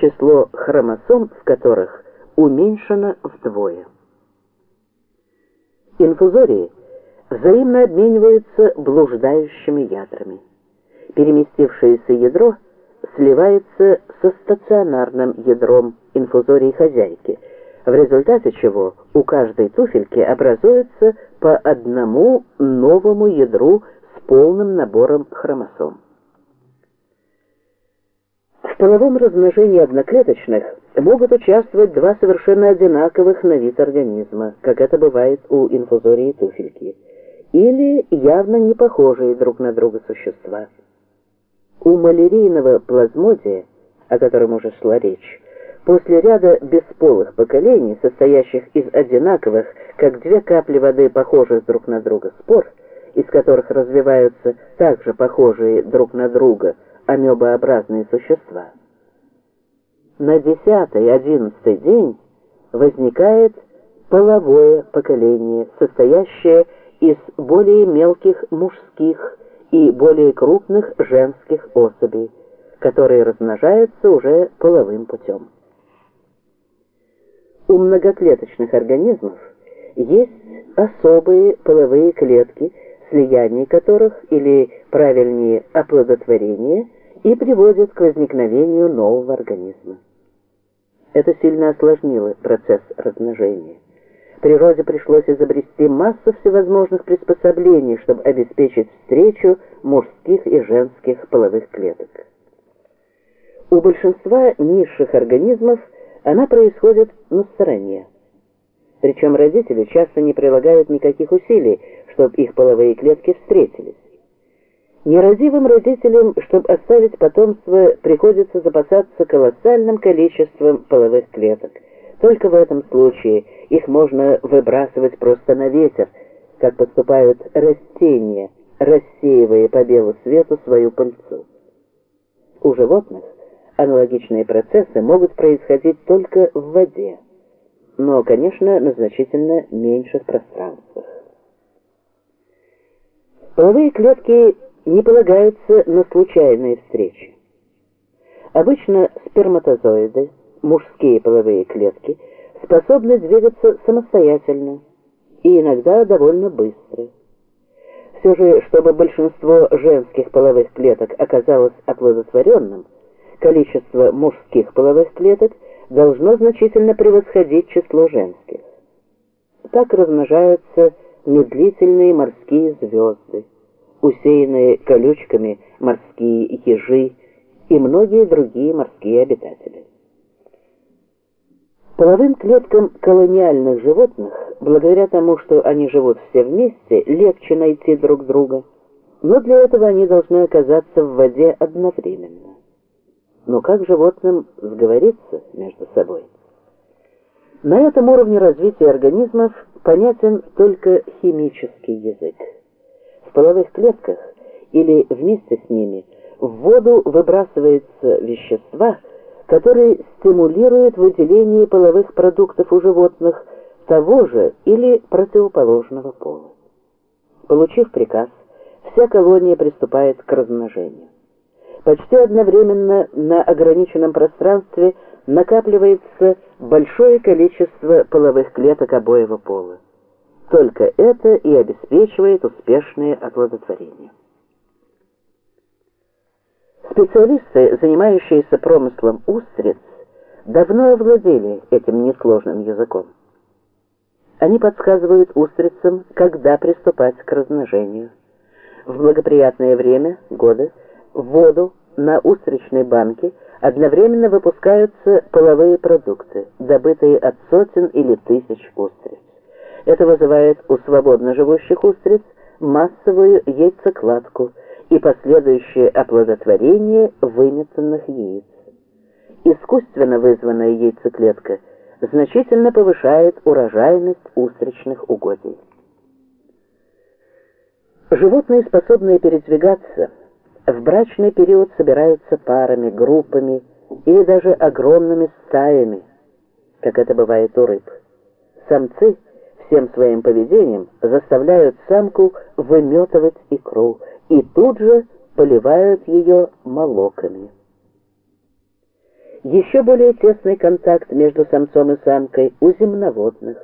число хромосом в которых уменьшено вдвое. Инфузории взаимно обмениваются блуждающими ядрами. Переместившееся ядро сливается со стационарным ядром инфузории хозяйки, в результате чего у каждой туфельки образуется по одному новому ядру с полным набором хромосом. Половом размножении одноклеточных могут участвовать два совершенно одинаковых на вид организма, как это бывает у инфузории туфельки, или явно не похожие друг на друга существа. У малярийного плазмодия, о котором уже шла речь, после ряда бесполых поколений, состоящих из одинаковых, как две капли воды, похожих друг на друга спор, из которых развиваются также похожие друг на друга амебообразные существа, на десятый-одиннадцатый день возникает половое поколение, состоящее из более мелких мужских и более крупных женских особей, которые размножаются уже половым путем. У многоклеточных организмов есть особые половые клетки, слияние которых, или правильнее оплодотворение, и приводит к возникновению нового организма. Это сильно осложнило процесс размножения. Природе пришлось изобрести массу всевозможных приспособлений, чтобы обеспечить встречу мужских и женских половых клеток. У большинства низших организмов она происходит на стороне. Причем родители часто не прилагают никаких усилий, чтобы их половые клетки встретились. Нерадивым родителям, чтобы оставить потомство, приходится запасаться колоссальным количеством половых клеток. Только в этом случае их можно выбрасывать просто на ветер, как поступают растения, рассеивая по белу свету свою пыльцу. У животных аналогичные процессы могут происходить только в воде, но, конечно, на значительно меньших пространствах. Половые клетки не полагаются на случайные встречи. Обычно сперматозоиды, мужские половые клетки, способны двигаться самостоятельно и иногда довольно быстро. Все же, чтобы большинство женских половых клеток оказалось оплодотворенным, количество мужских половых клеток должно значительно превосходить число женских. Так размножаются медлительные морские звезды усеянные колючками морские ежи и многие другие морские обитатели. Половым клеткам колониальных животных, благодаря тому, что они живут все вместе, легче найти друг друга, но для этого они должны оказаться в воде одновременно. Но как животным сговориться между собой? На этом уровне развития организмов понятен только химический язык. В половых клетках или вместе с ними в воду выбрасываются вещества, которые стимулируют выделение половых продуктов у животных того же или противоположного пола. Получив приказ, вся колония приступает к размножению. Почти одновременно на ограниченном пространстве накапливается большое количество половых клеток обоего пола. Только это и обеспечивает успешное оплодотворение. Специалисты, занимающиеся промыслом устриц, давно овладели этим несложным языком. Они подсказывают устрицам, когда приступать к размножению. В благоприятное время года в воду на устричной банке одновременно выпускаются половые продукты, добытые от сотен или тысяч устриц. Это вызывает у свободно живущих устриц массовую яйцекладку и последующее оплодотворение выметанных яиц. Искусственно вызванная яйцеклетка значительно повышает урожайность устричных угодий. Животные, способные передвигаться, в брачный период собираются парами, группами или даже огромными стаями, как это бывает у рыб. Самцы – всем своим поведением заставляют самку выметывать икру и тут же поливают ее молоками. Еще более тесный контакт между самцом и самкой у земноводных.